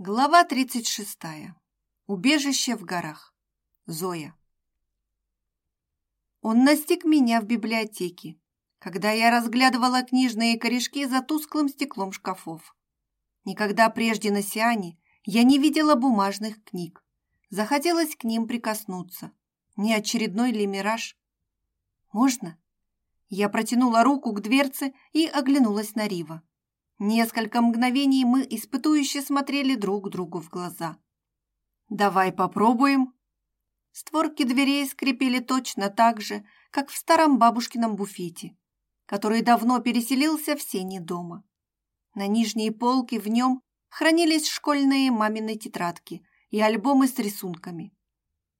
Глава 36. Убежище в горах. Зоя. Он настиг меня в библиотеке, когда я разглядывала книжные корешки за тусклым стеклом шкафов. Никогда прежде на Сиане я не видела бумажных книг. Захотелось к ним прикоснуться. Не очередной ли мираж? «Можно?» Я протянула руку к дверце и оглянулась на Рива. Несколько мгновений мы испытующе смотрели друг другу в глаза. «Давай попробуем». Створки дверей скрипели точно так же, как в старом бабушкином буфете, который давно переселился в сени дома. На нижней полке в нем хранились школьные мамины тетрадки и альбомы с рисунками.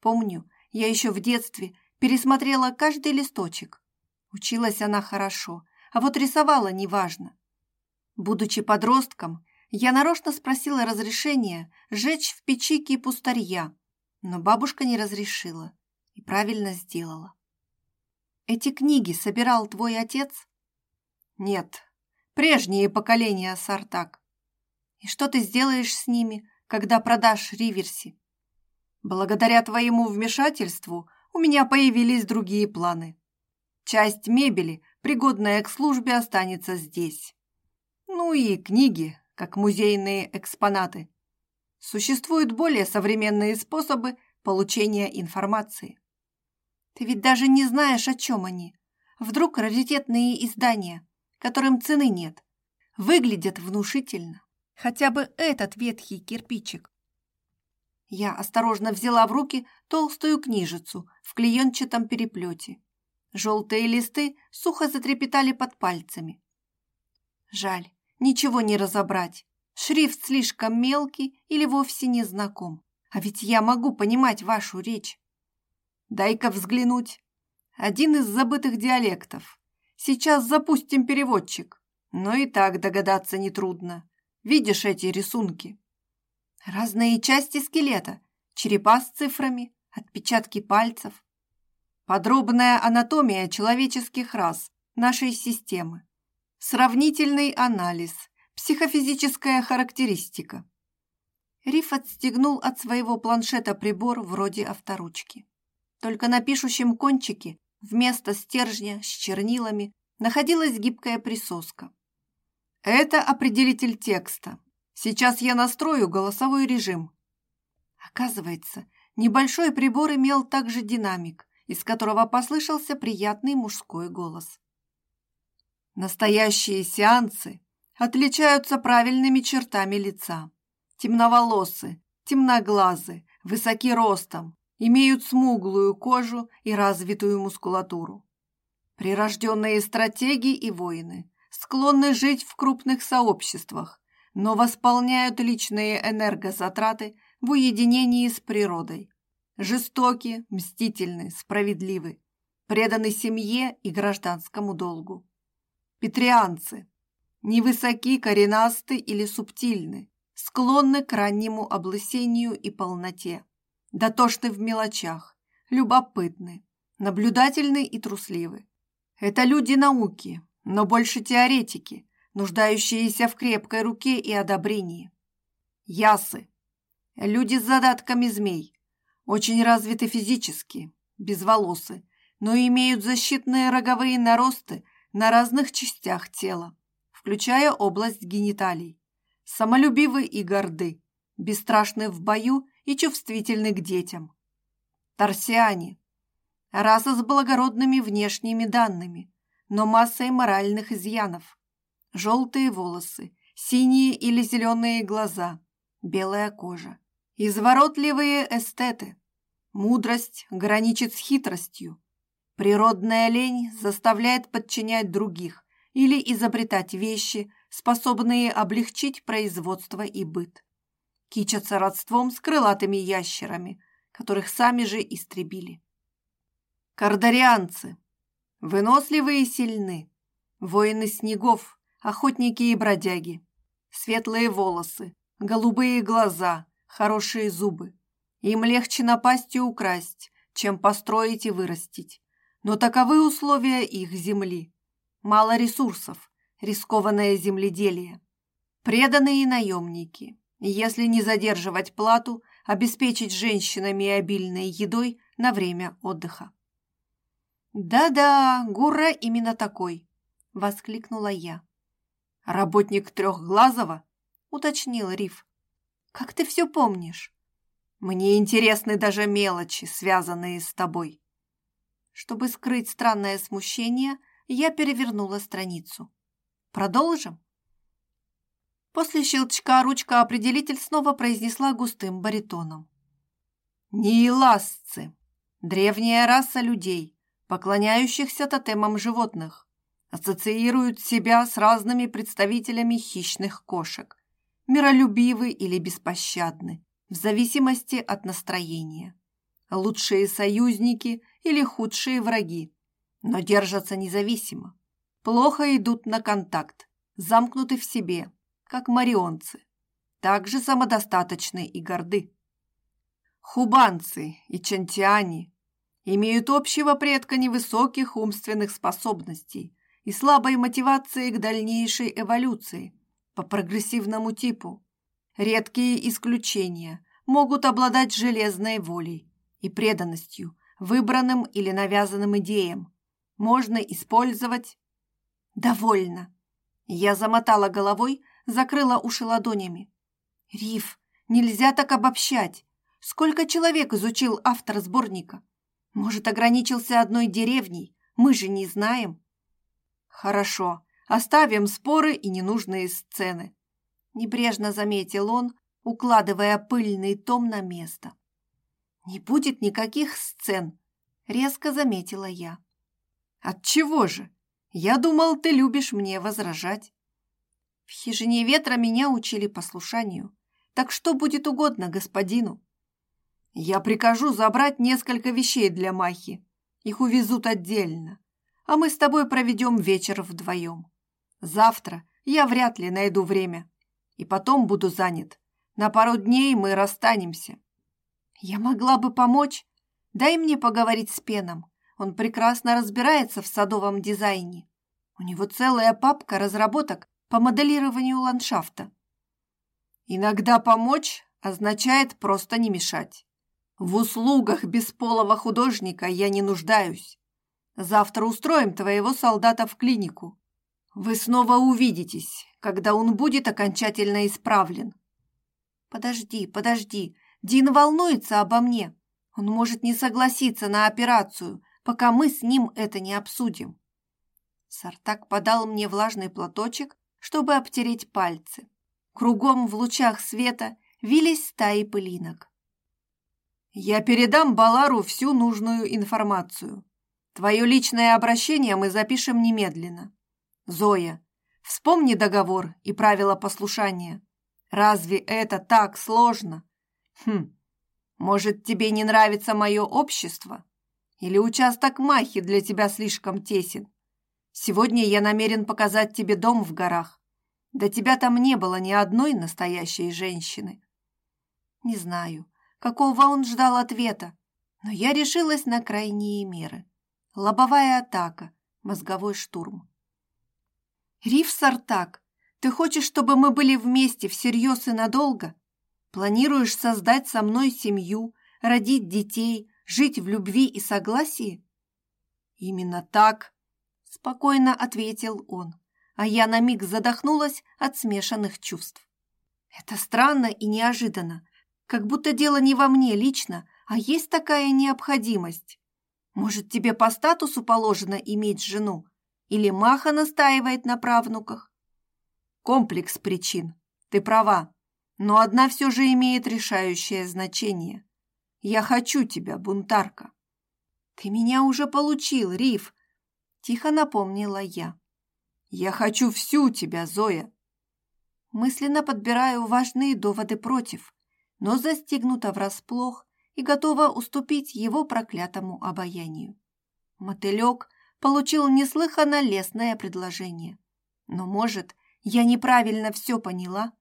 Помню, я еще в детстве пересмотрела каждый листочек. Училась она хорошо, а вот рисовала неважно. Будучи подростком, я нарочно спросила разрешения жечь в печи кипу старья, но бабушка не разрешила и правильно сделала. Эти книги собирал твой отец? Нет, прежние поколения Сартак. И что ты сделаешь с ними, когда продашь Риверси? Благодаря твоему вмешательству у меня появились другие планы. Часть мебели, пригодная к службе, останется здесь. Ну и книги, как музейные экспонаты. Существуют более современные способы получения информации. Ты ведь даже не знаешь, о чем они. Вдруг раритетные издания, которым цены нет, выглядят внушительно. Хотя бы этот ветхий кирпичик. Я осторожно взяла в руки толстую книжицу в клеенчатом переплете. Желтые листы сухо затрепетали под пальцами. Жаль, Ничего не разобрать. Шрифт слишком мелкий или вовсе не знаком. А ведь я могу понимать вашу речь. Дай-ка взглянуть. Один из забытых диалектов. Сейчас запустим переводчик. Но и так догадаться нетрудно. Видишь эти рисунки? Разные части скелета. Черепа с цифрами, отпечатки пальцев. Подробная анатомия человеческих рас нашей системы. Сравнительный анализ. Психофизическая характеристика. Риф отстегнул от своего планшета прибор вроде авторучки. Только на пишущем кончике вместо стержня с чернилами находилась гибкая присоска. Это определитель текста. Сейчас я настрою голосовой режим. Оказывается, небольшой прибор имел также динамик, из которого послышался приятный мужской голос. Настоящие сеансы отличаются правильными чертами лица. Темноволосы, темноглазы, высоки ростом, имеют смуглую кожу и развитую мускулатуру. Прирожденные стратеги и воины склонны жить в крупных сообществах, но восполняют личные энергозатраты в уединении с природой. Жестоки, мстительны, справедливы, преданы семье и гражданскому долгу. Петрианцы. Невысоки, коренасты или субтильны, склонны к раннему облысению и полноте. Дотошны в мелочах, любопытны, наблюдательны и трусливы. Это люди науки, но больше теоретики, нуждающиеся в крепкой руке и одобрении. Ясы. Люди с задатками змей, очень развиты физически, безволосы, но имеют защитные роговые наросты на разных частях тела, включая область гениталий. Самолюбивы и горды, бесстрашны в бою и чувствительны к детям. Торсиане – раса с благородными внешними данными, но массой моральных изъянов. Желтые волосы, синие или зеленые глаза, белая кожа. Изворотливые эстеты. Мудрость граничит с хитростью, Природная лень заставляет подчинять других или изобретать вещи, способные облегчить производство и быт. Кичатся родством с крылатыми ящерами, которых сами же истребили. Кардарианцы. Выносливые и сильны. Воины снегов, охотники и бродяги. Светлые волосы, голубые глаза, хорошие зубы. Им легче напасть и украсть, чем построить и вырастить. Но таковы условия их земли. Мало ресурсов, рискованное земледелие. Преданные наемники, Если не задерживать плату, обеспечить женщинами обильной едой на время отдыха. «Да-да, Гурра именно такой», — воскликнула я. «Работник Трехглазого?» — уточнил Риф. «Как ты все помнишь?» «Мне интересны даже мелочи, связанные с тобой». Чтобы скрыть странное смущение, я перевернула страницу. «Продолжим?» После щелчка ручка определитель снова произнесла густым баритоном. Неиласцы – древняя раса людей, поклоняющихся тотемам животных, ассоциируют себя с разными представителями хищных кошек, миролюбивы или беспощадны, в зависимости от настроения. Лучшие союзники или худшие враги, но держатся независимо. Плохо идут на контакт, замкнуты в себе, как марионцы. Также самодостаточны и горды. Хубанцы и чантиане имеют общего предка невысоких умственных способностей и слабой мотивации к дальнейшей эволюции по прогрессивному типу. Редкие исключения могут обладать железной волей и преданностью выбранным или навязанным идеям. Можно использовать... Довольно. Я замотала головой, закрыла уши ладонями. Риф, нельзя так обобщать. Сколько человек изучил автор сборника? Может, ограничился одной деревней? Мы же не знаем. Хорошо, оставим споры и ненужные сцены. Небрежно заметил он, укладывая пыльный том на место. Не будет никаких сцен, резко заметила я. От чего же? Я думал, ты любишь мне возражать. В хижине ветра меня учили послушанию. Так что будет угодно господину? Я прикажу забрать несколько вещей для Махи. Их увезут отдельно. А мы с тобой проведем вечер вдвоем. Завтра я вряд ли найду время. И потом буду занят. На пару дней мы расстанемся. Я могла бы помочь. Дай мне поговорить с Пеном. Он прекрасно разбирается в садовом дизайне. У него целая папка разработок по моделированию ландшафта. Иногда помочь означает просто не мешать. В услугах бесполого художника я не нуждаюсь. Завтра устроим твоего солдата в клинику. Вы снова увидитесь, когда он будет окончательно исправлен. Подожди, подожди. Дин волнуется обо мне. Он может не согласиться на операцию, пока мы с ним это не обсудим. Сартак подал мне влажный платочек, чтобы обтереть пальцы. Кругом в лучах света вились стаи пылинок. «Я передам Балару всю нужную информацию. Твое личное обращение мы запишем немедленно. Зоя, вспомни договор и правила послушания. Разве это так сложно? Хм, может, тебе не нравится мое общество? Или участок Махи для тебя слишком тесен? Сегодня я намерен показать тебе дом в горах. До тебя там не было ни одной настоящей женщины. Не знаю, какого он ждал ответа, но я решилась на крайние меры. Лобовая атака, мозговой штурм. Риф Сартак, ты хочешь, чтобы мы были вместе всерьез и надолго? Планируешь создать со мной семью, родить детей, жить в любви и согласии? Именно так, спокойно ответил он, а я на миг задохнулась от смешанных чувств. Это странно и неожиданно, как будто дело не во мне лично, а есть такая необходимость. Может, тебе по статусу положено иметь жену? Или Маха настаивает на правнуках? Комплекс причин. Ты права. Но одна все же имеет решающее значение. Я хочу тебя, бунтарка. Ты меня уже получил, Риф, Тихо напомнила я. «Я хочу всю тебя, Зоя!» Мысленно подбираю важные доводы против, но застигнута врасплох и готова уступить его проклятому обаянию. Мотылек получил неслыханно лестное предложение. Но, может, я неправильно все поняла?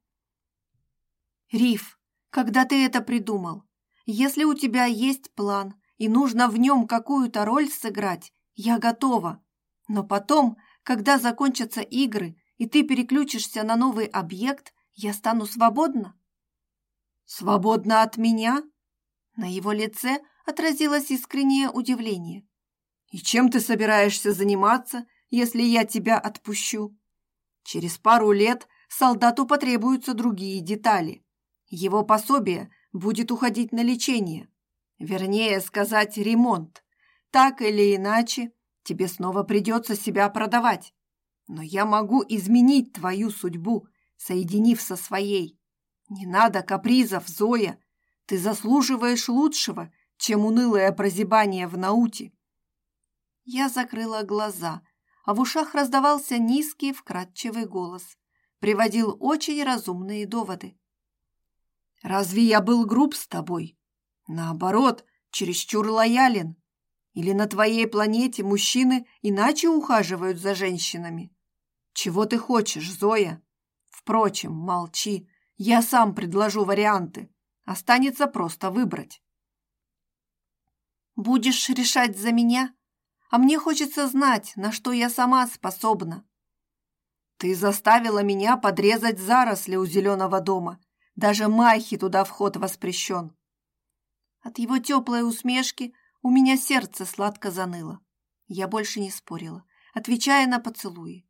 Риф, когда ты это придумал? Если у тебя есть план и нужно в нем какую-то роль сыграть, я готова. Но потом, когда закончатся игры, и ты переключишься на новый объект, я стану свободна. «Свободна от меня?» На его лице отразилось искреннее удивление. «И чем ты собираешься заниматься, если я тебя отпущу?» Через пару лет солдату потребуются другие детали. Его пособие будет уходить на лечение. Вернее сказать, ремонт. Так или иначе, тебе снова придется себя продавать. Но я могу изменить твою судьбу, соединив со своей. Не надо капризов, Зоя. Ты заслуживаешь лучшего, чем унылое прозябание в науте. Я закрыла глаза, а в ушах раздавался низкий вкрадчивый голос. Приводил очень разумные доводы. «Разве я был груб с тобой? Наоборот, чересчур лоялен. Или на твоей планете мужчины иначе ухаживают за женщинами? Чего ты хочешь, Зоя? Впрочем, молчи, я сам предложу варианты. Останется просто выбрать. Будешь решать за меня? А мне хочется знать, на что я сама способна. Ты заставила меня подрезать заросли у зеленого дома. Даже майхи туда вход воспрещен. От его теплой усмешки у меня сердце сладко заныло. Я больше не спорила, отвечая на поцелуи.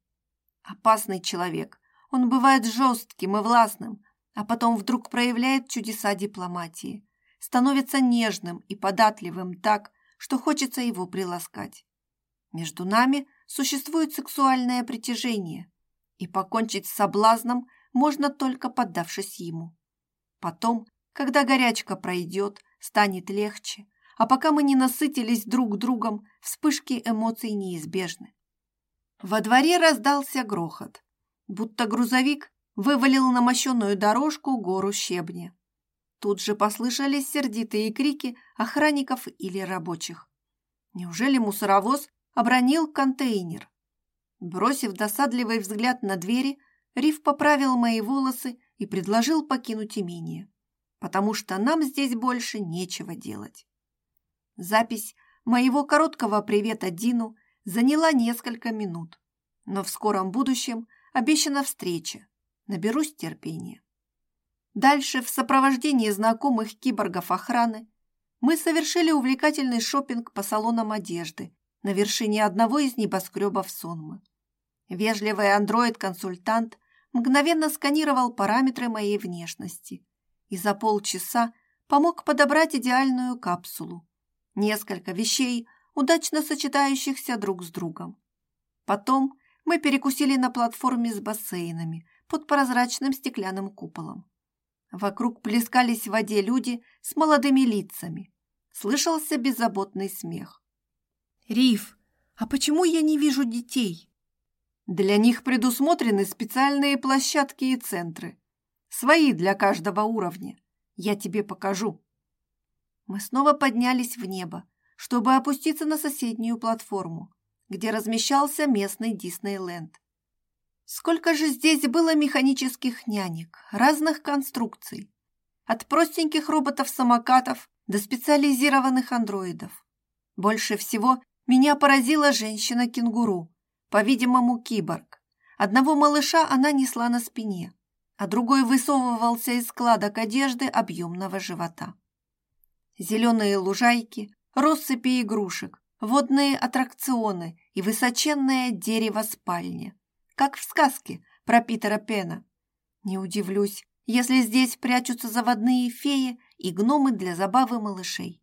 Опасный человек. Он бывает жестким и властным, а потом вдруг проявляет чудеса дипломатии. Становится нежным и податливым так, что хочется его приласкать. Между нами существует сексуальное притяжение, и покончить с соблазном можно только поддавшись ему. Потом, когда горячка пройдет, станет легче, а пока мы не насытились друг другом, вспышки эмоций неизбежны. Во дворе раздался грохот, будто грузовик вывалил на мощенную дорожку гору щебня. Тут же послышались сердитые крики охранников или рабочих. Неужели мусоровоз обронил контейнер? Бросив досадливый взгляд на двери, Риф поправил мои волосы и предложил покинуть имение, потому что нам здесь больше нечего делать. Запись моего короткого привета Дину заняла несколько минут, но в скором будущем обещана встреча, Наберусь терпения. Дальше, в сопровождении знакомых киборгов охраны, мы совершили увлекательный шопинг по салонам одежды на вершине одного из небоскребов Сонмы. Вежливый андроид-консультант мгновенно сканировал параметры моей внешности и за полчаса помог подобрать идеальную капсулу. Несколько вещей, удачно сочетающихся друг с другом. Потом мы перекусили на платформе с бассейнами – под прозрачным стеклянным куполом. Вокруг плескались в воде люди с молодыми лицами. Слышался беззаботный смех. «Риф, а почему я не вижу детей?» «Для них предусмотрены специальные площадки и центры. Свои для каждого уровня. Я тебе покажу». Мы снова поднялись в небо, чтобы опуститься на соседнюю платформу, где размещался местный Диснейленд. Сколько же здесь было механических нянек, разных конструкций. От простеньких роботов-самокатов до специализированных андроидов. Больше всего меня поразила женщина-кенгуру, по-видимому, киборг. Одного малыша она несла на спине, а другой высовывался из складок одежды объемного живота. Зеленые лужайки, россыпи игрушек, водные аттракционы и высоченное дерево спальни как в сказке про Питера Пена. Не удивлюсь, если здесь прячутся заводные феи и гномы для забавы малышей.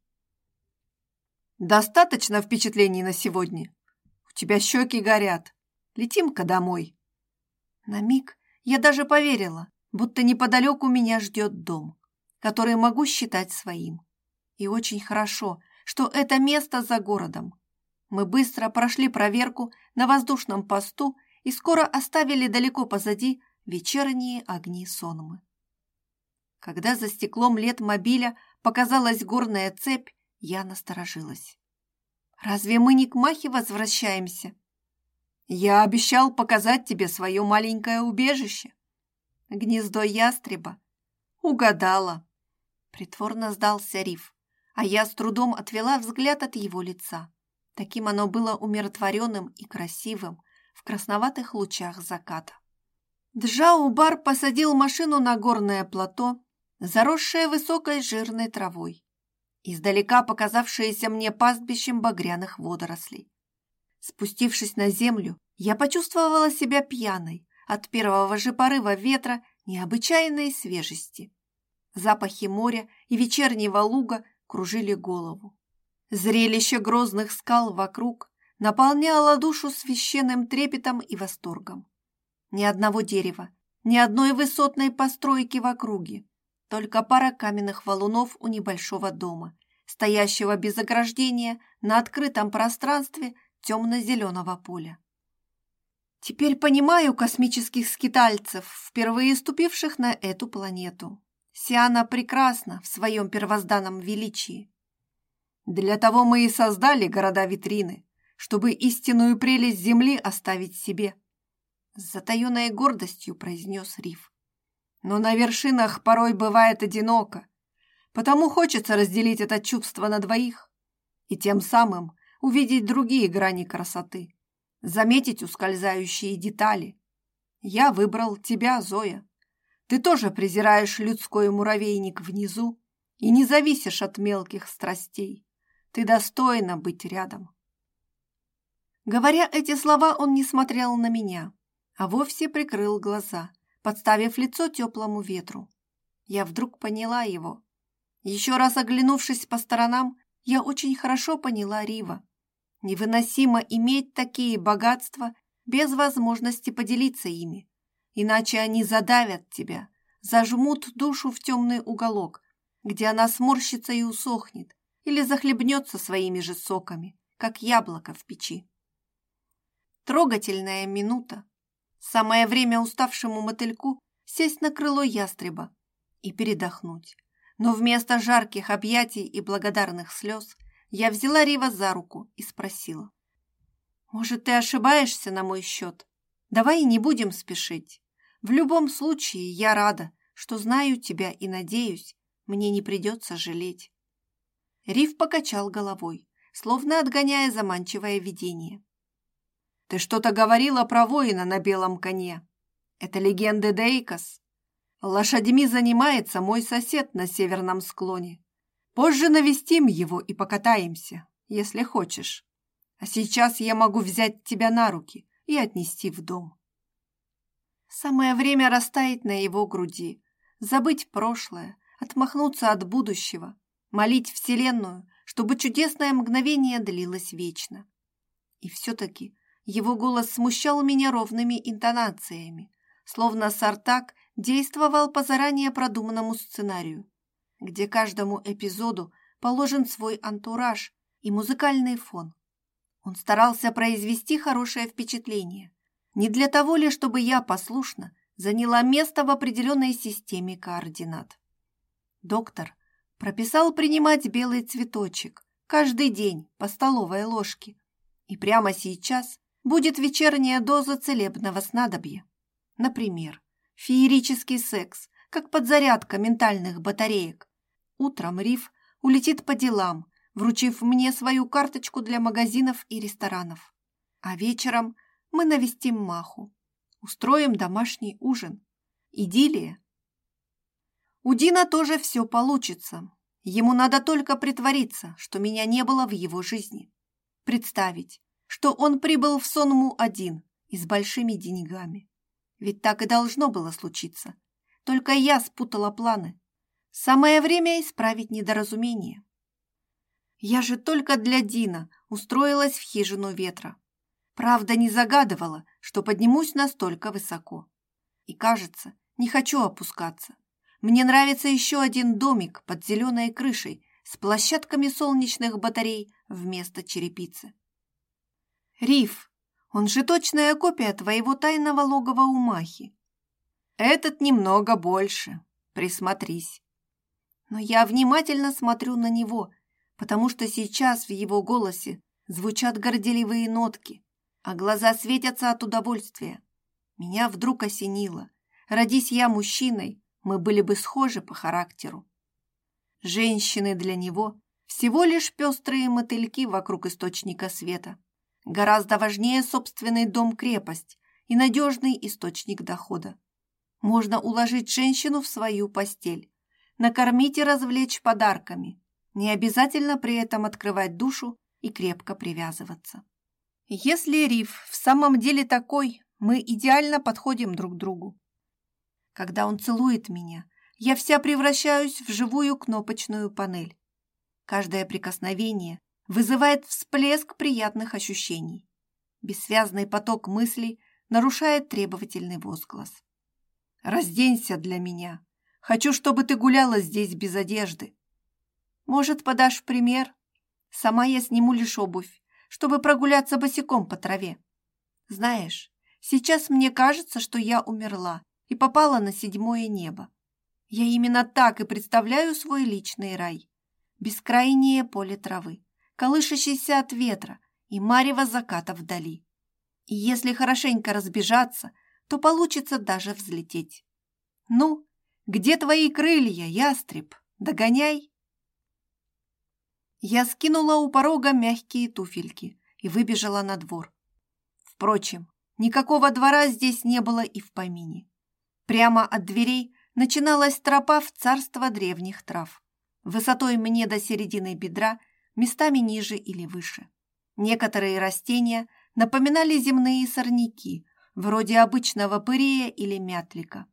Достаточно впечатлений на сегодня. Тебя щеки горят. Летим-ка домой. На миг я даже поверила, будто неподалеку меня ждет дом, который могу считать своим. И очень хорошо, что это место за городом. Мы быстро прошли проверку на воздушном посту и скоро оставили далеко позади вечерние огни сонмы. Когда за стеклом лет мобиля показалась горная цепь, я насторожилась. «Разве мы не к Махе возвращаемся?» «Я обещал показать тебе свое маленькое убежище». «Гнездо ястреба». «Угадала». Притворно сдался Риф, а я с трудом отвела взгляд от его лица. Таким оно было умиротворенным и красивым, в красноватых лучах заката. Джаубар посадил машину на горное плато, заросшее высокой жирной травой, издалека показавшееся мне пастбищем багряных водорослей. Спустившись на землю, я почувствовала себя пьяной от первого же порыва ветра необычайной свежести. Запахи моря и вечернего луга кружили голову. Зрелище грозных скал вокруг наполняло душу священным трепетом и восторгом. Ни одного дерева, ни одной высотной постройки в округе, только пара каменных валунов у небольшого дома, стоящего без ограждения на открытом пространстве темно-зеленого поля. Теперь понимаю космических скитальцев, впервые ступивших на эту планету. Сиана прекрасна в своем первозданном величии. Для того мы и создали города-витрины, чтобы истинную прелесть Земли оставить себе. С затаенной гордостью произнес Риф. Но на вершинах порой бывает одиноко, потому хочется разделить это чувство на двоих и тем самым увидеть другие грани красоты, заметить ускользающие детали. Я выбрал тебя, Зоя. Ты тоже презираешь людской муравейник внизу и не зависишь от мелких страстей. Ты достойна быть рядом. Говоря эти слова, он не смотрел на меня, а вовсе прикрыл глаза, подставив лицо теплому ветру. Я вдруг поняла его. Еще раз оглянувшись по сторонам, я очень хорошо поняла Рива. Невыносимо иметь такие богатства без возможности поделиться ими, иначе они задавят тебя, зажмут душу в темный уголок, где она сморщится и усохнет, или захлебнется своими же соками, как яблоко в печи. Трогательная минута. Самое время уставшему мотыльку сесть на крыло ястреба и передохнуть. Но вместо жарких объятий и благодарных слез я взяла Рива за руку и спросила. «Может, ты ошибаешься на мой счет? Давай не будем спешить. В любом случае, я рада, что знаю тебя и надеюсь, мне не придется жалеть». Рив покачал головой, словно отгоняя заманчивое видение. Ты что-то говорила про воина на белом коне. Это легенды Дейкос. Лошадьми занимается мой сосед на северном склоне. Позже навестим его и покатаемся, если хочешь. А сейчас я могу взять тебя на руки и отнести в дом. Самое время растаять на его груди, забыть прошлое, отмахнуться от будущего, молить Вселенную, чтобы чудесное мгновение длилось вечно. И все-таки его голос смущал меня ровными интонациями, словно Сартак действовал по заранее продуманному сценарию, где каждому эпизоду положен свой антураж и музыкальный фон. Он старался произвести хорошее впечатление, не для того ли, чтобы я послушно заняла место в определенной системе координат. Доктор прописал принимать белый цветочек каждый день по столовой ложке, и прямо сейчас будет вечерняя доза целебного снадобья. Например, феерический секс, как подзарядка ментальных батареек. Утром Риф улетит по делам, вручив мне свою карточку для магазинов и ресторанов. А вечером мы навестим Маху. Устроим домашний ужин. Идиллия. У Дина тоже все получится. Ему надо только притвориться, что меня не было в его жизни. Представить, что он прибыл в Сонму один и с большими деньгами. Ведь так и должно было случиться. Только я спутала планы. Самое время исправить недоразумение. Я же только для Дина устроилась в хижину ветра. Правда, не загадывала, что поднимусь настолько высоко. И, кажется, не хочу опускаться. Мне нравится еще один домик под зеленой крышей с площадками солнечных батарей вместо черепицы. Риф, он же точная копия твоего тайного логова у Махи. Этот немного больше. Присмотрись. Но я внимательно смотрю на него, потому что сейчас в его голосе звучат горделивые нотки, а глаза светятся от удовольствия. Меня вдруг осенило. Родись я мужчиной, мы были бы схожи по характеру. Женщины для него всего лишь пестрые мотыльки вокруг источника света. Гораздо важнее собственный дом-крепость и надежный источник дохода. Можно уложить женщину в свою постель, накормить и развлечь подарками. Не обязательно при этом открывать душу и крепко привязываться. Если Риф в самом деле такой, мы идеально подходим друг другу. Когда он целует меня, я вся превращаюсь в живую кнопочную панель. Каждое прикосновение вызывает всплеск приятных ощущений. Бессвязный поток мыслей нарушает требовательный возглас. «Разденься для меня. Хочу, чтобы ты гуляла здесь без одежды. Может, подашь пример? Сама я сниму лишь обувь, чтобы прогуляться босиком по траве. Знаешь, сейчас мне кажется, что я умерла и попала на седьмое небо. Я именно так и представляю свой личный рай. Бескрайнее поле травы, колышащееся от ветра и марево заката вдали. И если хорошенько разбежаться, то получится даже взлететь. Ну, где твои крылья, ястреб? Догоняй! Я скинула у порога мягкие туфельки и выбежала на двор. Впрочем, никакого двора здесь не было и в помине. Прямо от дверей начиналась тропа в царство древних трав, высотой мне до середины бедра, местами ниже или выше. Некоторые растения напоминали земные сорняки, вроде обычного пырея или мятлика.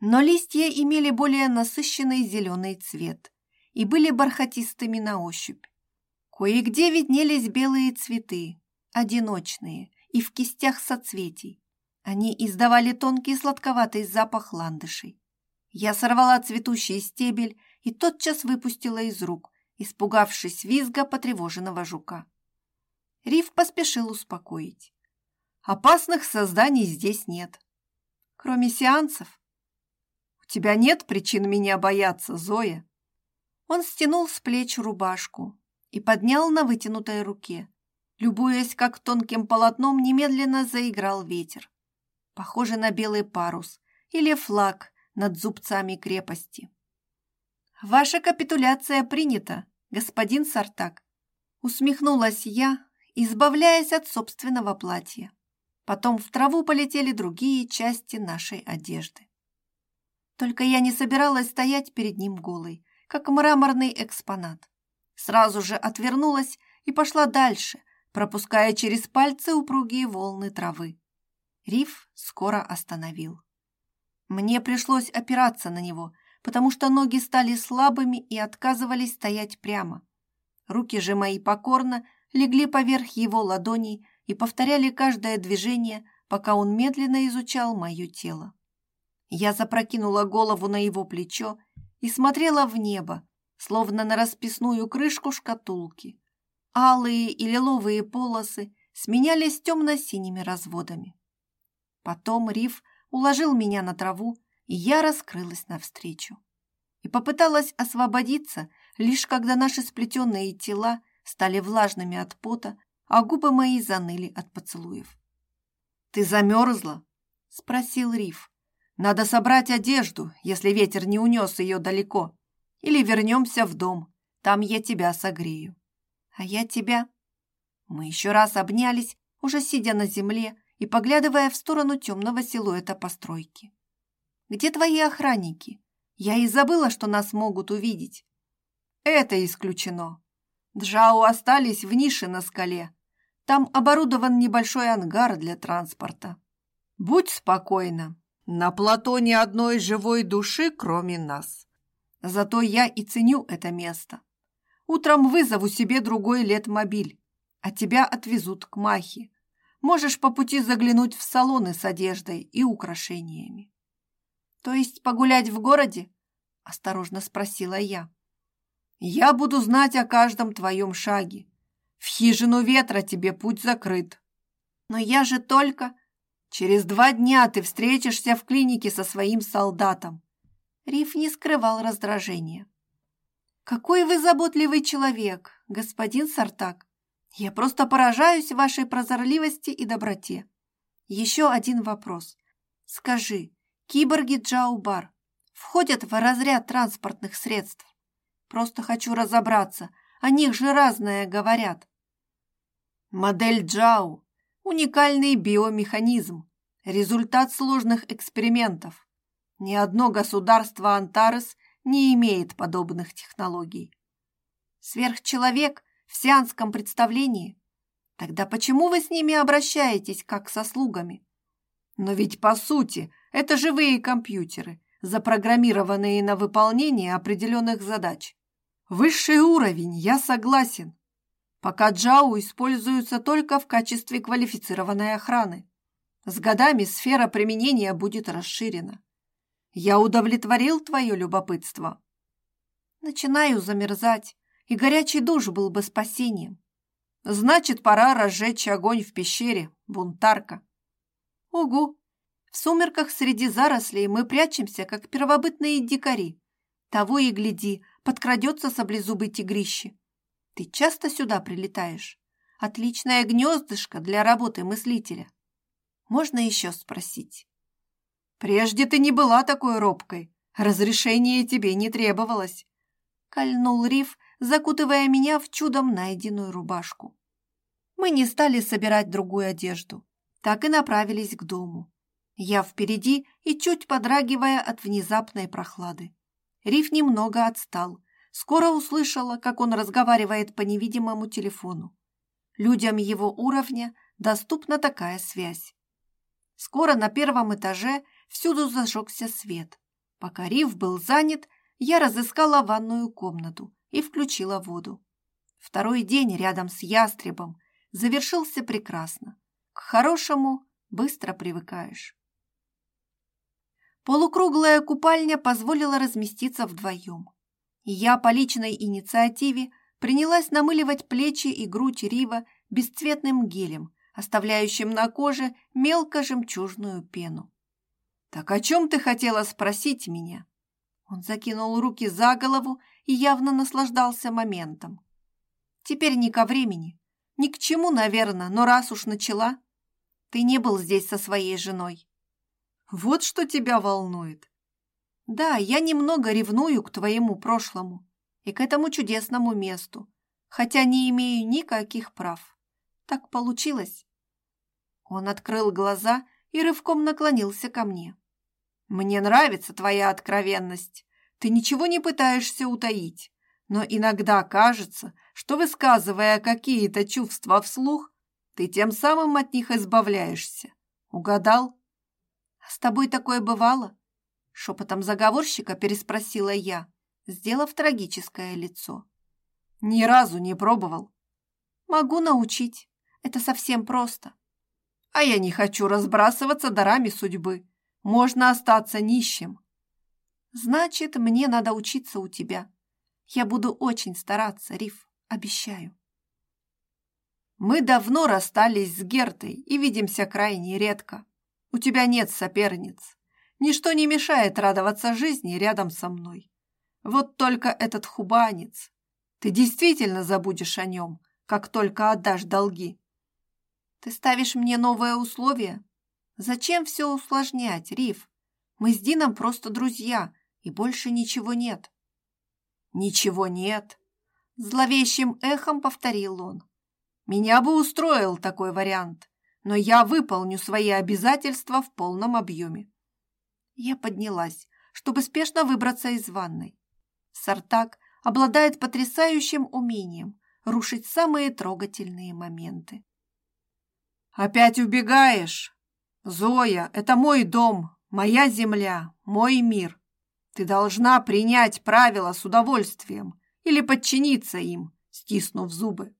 Но листья имели более насыщенный зеленый цвет и были бархатистыми на ощупь. Кое-где виднелись белые цветы, одиночные и в кистях соцветий. Они издавали тонкий сладковатый запах ландышей. Я сорвала цветущий стебель и тотчас выпустила из рук, испугавшись визга потревоженного жука. Риф поспешил успокоить. Опасных созданий здесь нет. Кроме сеансов. У тебя нет причин меня бояться, Зоя. Он стянул с плеч рубашку и поднял на вытянутой руке. Любуясь, как тонким полотном немедленно заиграл ветер. Похоже на белый парус или флаг над зубцами крепости. «Ваша капитуляция принята, господин Сартак», усмехнулась я, избавляясь от собственного платья. Потом в траву полетели другие части нашей одежды. Только я не собиралась стоять перед ним голой, как мраморный экспонат. Сразу же отвернулась и пошла дальше, пропуская через пальцы упругие волны травы. Риф скоро остановил. Мне пришлось опираться на него, потому что ноги стали слабыми и отказывались стоять прямо. Руки же мои покорно легли поверх его ладоней и повторяли каждое движение, пока он медленно изучал мое тело. Я запрокинула голову на его плечо и смотрела в небо, словно на расписную крышку шкатулки. Алые и лиловые полосы сменялись темно-синими разводами. Потом Риф уложил меня на траву, и я раскрылась навстречу. И попыталась освободиться, лишь когда наши сплетенные тела стали влажными от пота, а губы мои заныли от поцелуев. «Ты замерзла?» — спросил Риф. «Надо собрать одежду, если ветер не унес ее далеко. Или вернемся в дом, там я тебя согрею. А я тебя...» Мы еще раз обнялись, уже сидя на земле и поглядывая в сторону темного силуэта постройки. «Где твои охранники? Я и забыла, что нас могут увидеть». «Это исключено. Джао остались в нише на скале. Там оборудован небольшой ангар для транспорта. Будь спокойна, на плато ни одной живой души, кроме нас. Зато я и ценю это место. Утром вызову себе другой летмобиль, а тебя отвезут к Махе. Можешь по пути заглянуть в салоны с одеждой и украшениями. То есть погулять в городе? Осторожно спросила я. Я буду знать о каждом твоем шаге. В хижину ветра тебе путь закрыт. Но я же только... Через два дня ты встретишься в клинике со своим солдатом. Риф не скрывал раздражения. «Какой вы заботливый человек, господин Сартак! Я просто поражаюсь вашей прозорливости и доброте. Еще один вопрос. Скажи, киборги Джаубар входят в разряд транспортных средств? Просто хочу разобраться, о них же разное говорят. Модель Джау – уникальный биомеханизм, результат сложных экспериментов. Ни одно государство Антарес не имеет подобных технологий. Сверхчеловек в сианском представлении? Тогда почему вы с ними обращаетесь, как со слугами? Но ведь, по сути, это живые компьютеры, запрограммированные на выполнение определенных задач. Высший уровень, я согласен. Пока Джау используются только в качестве квалифицированной охраны. С годами сфера применения будет расширена. Я удовлетворил твое любопытство. Начинаю замерзать, и горячий душ был бы спасением. Значит, пора разжечь огонь в пещере, бунтарка. Угу. В сумерках среди зарослей мы прячемся, как первобытные дикари. Того и гляди, подкрадется саблезубый тигрище. Ты часто сюда прилетаешь? Отличное гнездышко для работы мыслителя. Можно еще спросить? Прежде ты не была такой робкой. Разрешение тебе не требовалось. Кольнул Риф, закутывая меня в чудом найденную рубашку. Мы не стали собирать другую одежду, так и направились к дому. Я впереди и чуть подрагивая от внезапной прохлады. Риф немного отстал. Скоро услышала, как он разговаривает по невидимому телефону. Людям его уровня доступна такая связь. Скоро на первом этаже всюду зажегся свет. Пока Риф был занят, я разыскала ванную комнату и включила воду. Второй день рядом с ястребом завершился прекрасно. К хорошему быстро привыкаешь. Полукруглая купальня позволила разместиться вдвоем. Я по личной инициативе принялась намыливать плечи и грудь Рива бесцветным гелем, оставляющим на коже мелко-жемчужную пену. «Так о чем ты хотела спросить меня?» Он закинул руки за голову и явно наслаждался моментом. «Теперь не ко времени. Ни к чему, наверное, но раз уж начала, ты не был здесь со своей женой». «Вот что тебя волнует». «Да, я немного ревную к твоему прошлому и к этому чудесному месту, хотя не имею никаких прав. Так получилось». Он открыл глаза и рывком наклонился ко мне. Мне нравится твоя откровенность. Ты ничего не пытаешься утаить. Но иногда кажется, что, высказывая какие-то чувства вслух, ты тем самым от них избавляешься. Угадал? С тобой такое бывало? Шепотом заговорщика переспросила я, сделав трагическое лицо. Ни разу не пробовал. Могу научить. Это совсем просто. А я не хочу разбрасываться дарами судьбы можно остаться нищим. Значит, мне надо учиться у тебя. Я буду очень стараться, Риф, обещаю. Мы давно расстались с Гертой и видимся крайне редко. У тебя нет соперниц. Ничто не мешает радоваться жизни рядом со мной. Вот только этот хубанец. Ты действительно забудешь о нем, как только отдашь долги. Ты ставишь мне новые условия? Зачем все усложнять, Риф? Мы с Дином просто друзья, и больше ничего нет. Ничего нет. Зловещим эхом повторил он. Меня бы устроил такой вариант, но я выполню свои обязательства в полном объеме. Я поднялась, чтобы спешно выбраться из ванной. Сартак обладает потрясающим умением рушить самые трогательные моменты. «Опять убегаешь?» «Зоя, это мой дом, моя земля, мой мир. Ты должна принять правила с удовольствием или подчиниться им, стиснув зубы.